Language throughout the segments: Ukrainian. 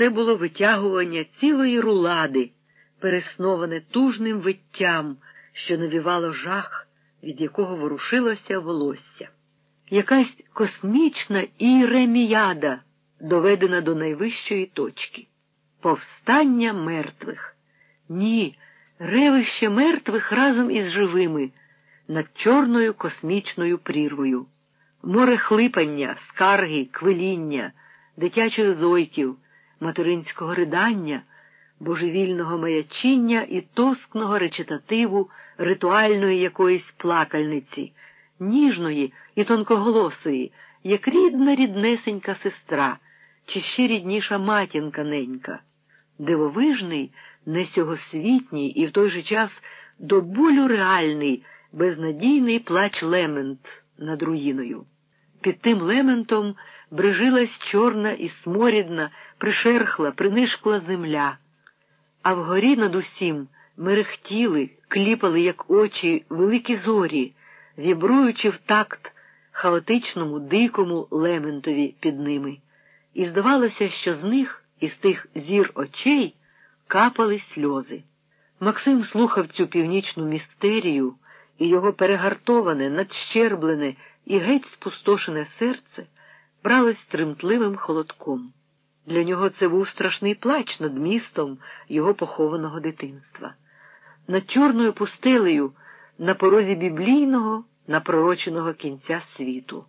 це було витягування цілої рулади, пересноване тужним виттям, що навівало жах, від якого ворушилося волосся. Якась космічна іреміяда, доведена до найвищої точки. Повстання мертвих. Ні, ревище мертвих разом із живими, над чорною космічною прірвою. Море хлипання, скарги, квиління, дитячих зойків, материнського ридання, божевільного маячіння і тоскного речитативу ритуальної якоїсь плакальниці, ніжної і тонкоголосої, як рідна ріднесенька сестра, чи ще рідніша матінка ненька, дивовижний, несьогосвітній і в той же час до болю реальний, безнадійний плач лемент над руїною. Під тим лементом брижилась чорна і сморідна, пришерхла, принишкла земля, а вгорі над усім мерехтіли, кліпали, як очі, великі зорі, вібруючи в такт хаотичному, дикому лементові під ними. І здавалося, що з них, із тих зір очей, капали сльози. Максим слухав цю північну містерію, і його перегартоване, надщерблене і геть спустошене серце бралось тремтливим холодком. Для нього це був страшний плач над містом його похованого дитинства, над чорною пустелею на порозі біблійного, напророченого кінця світу.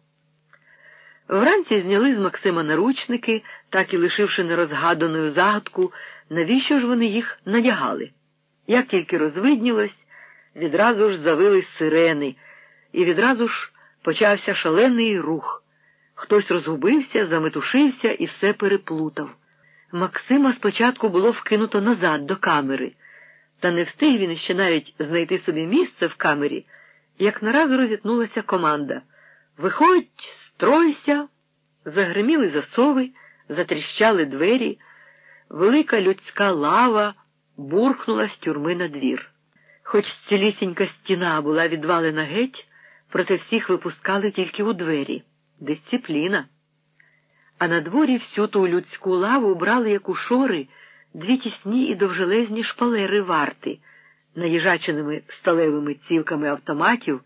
Вранці зняли з Максима наручники, так і лишивши нерозгаданою загадку, навіщо ж вони їх надягали. Як тільки розвиднілось, відразу ж завили сирени, і відразу ж почався шалений рух. Хтось розгубився, заметушився і все переплутав. Максима спочатку було вкинуто назад до камери, та не встиг він ще навіть знайти собі місце в камері, як нараз розітнулася команда. Виходь, стройся, загриміли засови, затріщали двері, велика людська лава бурхнула з тюрми на двір. Хоч цілісінька стіна була відвалена геть, проте всіх випускали тільки у двері. Дисципліна. А на дворі всю ту людську лаву брали, як у шори, дві тісні і довжелезні шпалери варти, наїжаченими сталевими цівками автоматів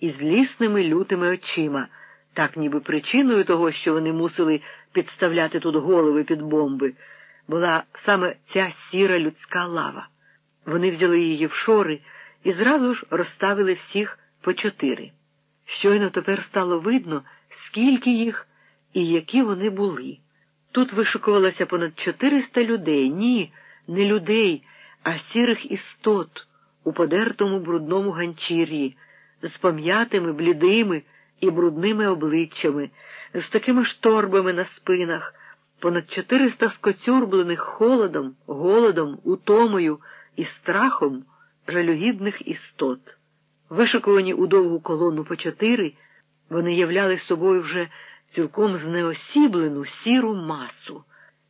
і злісними лютими очима, так ніби причиною того, що вони мусили підставляти тут голови під бомби, була саме ця сіра людська лава. Вони взяли її в шори і зразу ж розставили всіх по чотири. Щойно тепер стало видно, скільки їх і які вони були. Тут вишикувалося понад чотириста людей, ні, не людей, а сірих істот у подертому брудному ганчір'ї, з пом'ятими, блідими і брудними обличчями, з такими ж торбами на спинах, понад чотириста скоцюрблених холодом, голодом, утомою і страхом жалюгідних істот. Вишикувані у довгу колону по чотири, вони являли собою вже цілком знеосіблену сіру масу.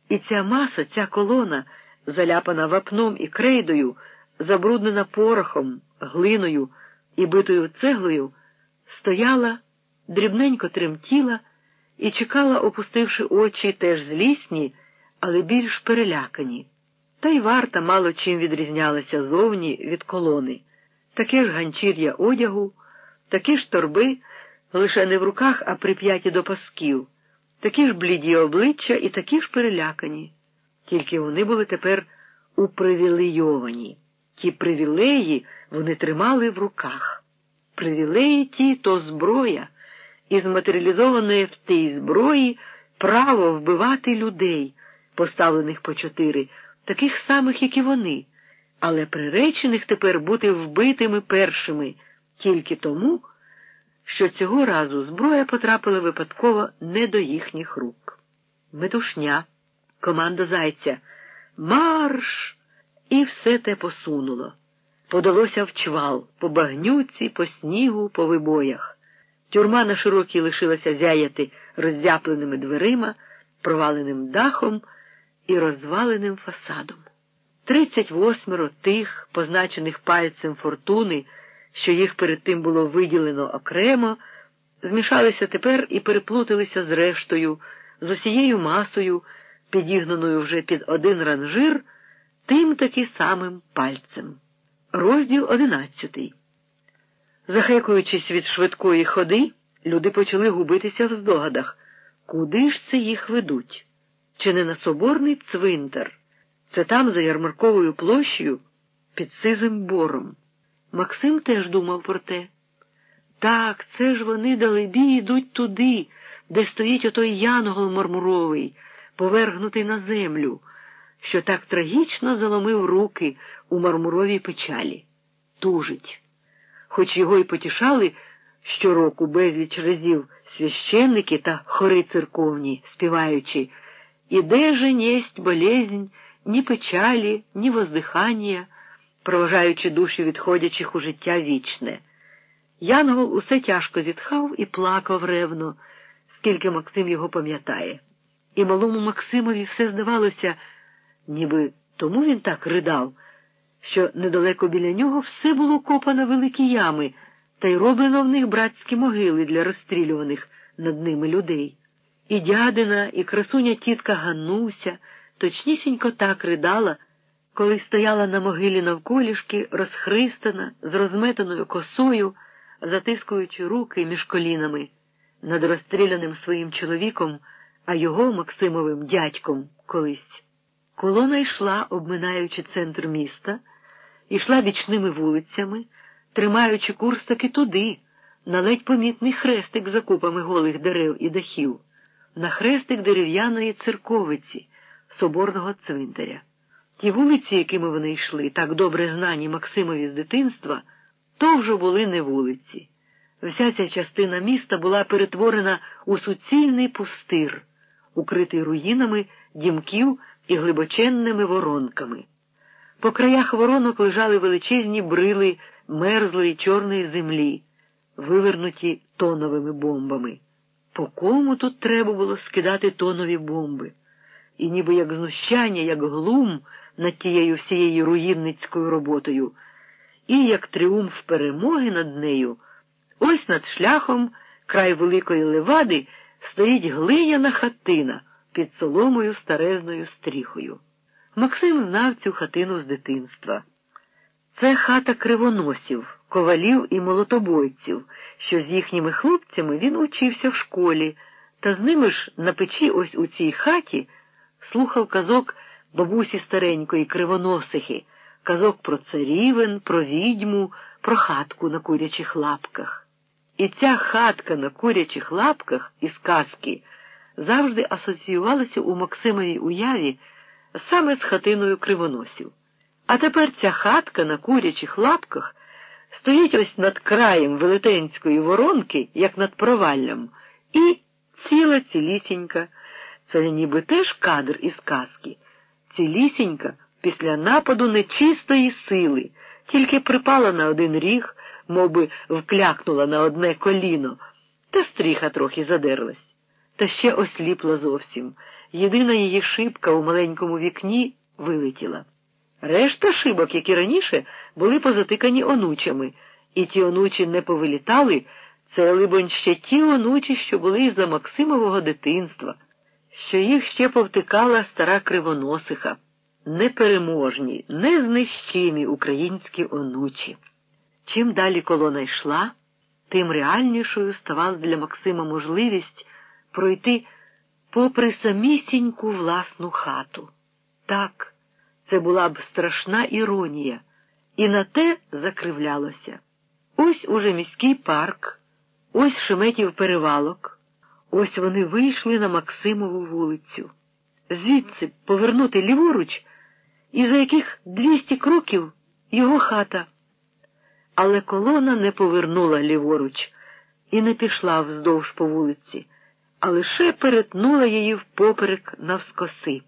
І ця маса, ця колона, заляпана вапном і крейдою, забруднена порохом, глиною і битою цеглою, стояла, дрібненько тремтіла і чекала, опустивши очі теж злісні, але більш перелякані. Та й варта мало чим відрізнялася зовні від колони. Таке ж ганчір'я одягу, такі ж торби, лише не в руках, а прип'яті до пасків, такі ж бліді обличчя і такі ж перелякані. Тільки вони були тепер упривілейовані. Ті привілеї вони тримали в руках. Привілеї ті то зброя, і з матеріалізованої в тій зброї право вбивати людей, поставлених по чотири, таких самих, як і вони але приречених тепер бути вбитими першими тільки тому, що цього разу зброя потрапила випадково не до їхніх рук. Метушня, команда зайця, марш! І все те посунуло. Подалося в чвал, по багнюці, по снігу, по вибоях. Тюрма на широкій лишилася зяяти роззяпленими дверима, проваленим дахом і розваленим фасадом. Тридцять восьмеро тих, позначених пальцем фортуни, що їх перед тим було виділено окремо, змішалися тепер і переплуталися з рештою, з усією масою підігнаною вже під один ранжир, тим таки самим пальцем. Розділ одинадцятий. Захекуючись від швидкої ходи, люди почали губитися в здогадах, куди ж це їх ведуть? Чи не на соборний цвинтар? Це там, за ярмарковою площею, під сизим бором. Максим теж думав про те. Так, це ж вони далебі йдуть туди, де стоїть отой янгол мармуровий, повергнутий на землю, що так трагічно заломив руки у мармуровій печалі. Тужить. Хоч його й потішали щороку безліч разів священники та хори церковні, співаючи, «Іде же несть болезнь, ні печалі, ні воздихання, проважаючи душі відходячих у життя вічне. Янгол усе тяжко зітхав і плакав ревно, скільки Максим його пам'ятає. І малому Максимові все здавалося, ніби тому він так ридав, що недалеко біля нього все було копано великі ями, та й роблено в них братські могили для розстрілюваних над ними людей. І дядина, і красуня тітка Ганнуся точнісінько так ридала, коли стояла на могилі навколішки, розхристана, з розметаною косою, затискуючи руки між колінами, над розстріляним своїм чоловіком, а його Максимовим дядьком колись. Колона йшла, обминаючи центр міста, йшла бічними вулицями, тримаючи курс таки туди, на ледь помітний хрестик за купами голих дерев і дахів, на хрестик дерев'яної церковиці, соборного цвинтаря. Ті вулиці, якими вони йшли, так добре знані Максимові з дитинства, то вже були не вулиці. Вся ця частина міста була перетворена у суцільний пустир, укритий руїнами дімків і глибоченними воронками. По краях воронок лежали величезні брили мерзлої чорної землі, вивернуті тоновими бомбами. По кому тут треба було скидати тонові бомби? І ніби як знущання, як глум над тією всією руїнницькою роботою, і як тріумф перемоги над нею, ось над шляхом край великої левади стоїть глиняна хатина під соломою старезною стріхою. Максим знав цю хатину з дитинства. Це хата кривоносів, ковалів і молотобойців, що з їхніми хлопцями він учився в школі, та з ними ж на печі ось у цій хаті слухав казок бабусі старенької кривоносихи, казок про царівен, про відьму, про хатку на курячих лапках. І ця хатка на курячих лапках із казки завжди асоціювалася у Максимовій уяві саме з хатиною кривоносів. А тепер ця хатка на курячих лапках стоїть ось над краєм велетенської воронки, як над проваллям, і ціла цілісінька. Це ніби теж кадр із казки. Цілісінька після нападу нечистої сили, тільки припала на один ріг, мов би вклякнула на одне коліно, та стріха трохи задерлась. Та ще осліпла зовсім. Єдина її шибка у маленькому вікні вилетіла. Решта шибок, як і раніше, були позатикані онучами, і ті онучі не повилітали, це, либонь, ще ті онучі, що були із за Максимового дитинства що їх ще повтикала стара кривоносиха, непереможні, незнищимі українські онучі. Чим далі колона йшла, тим реальнішою ставала для Максима можливість пройти попри самісіньку власну хату. Так, це була б страшна іронія, і на те закривлялося. Ось уже міський парк, ось Шеметів перевалок. Ось вони вийшли на Максимову вулицю. Звідси повернути ліворуч, і за яких двісті кроків його хата. Але колона не повернула ліворуч і не пішла вздовж по вулиці, а лише перетнула її впоперек навскоси.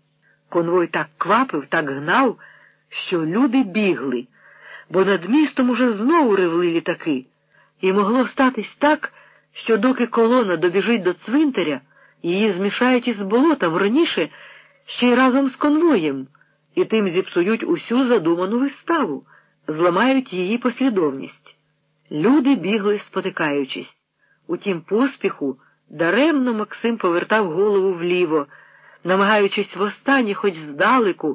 Конвой так квапив, так гнав, що люди бігли, бо над містом уже знову ревли літаки, і могло статись так що доки колона добіжить до цвинтаря, її змішають із болотом раніше ще й разом з конвоєм, і тим зіпсують усю задуману виставу, зламають її послідовність. Люди бігли, спотикаючись. У тім поспіху даремно Максим повертав голову вліво, намагаючись востаннє, хоч здалеку,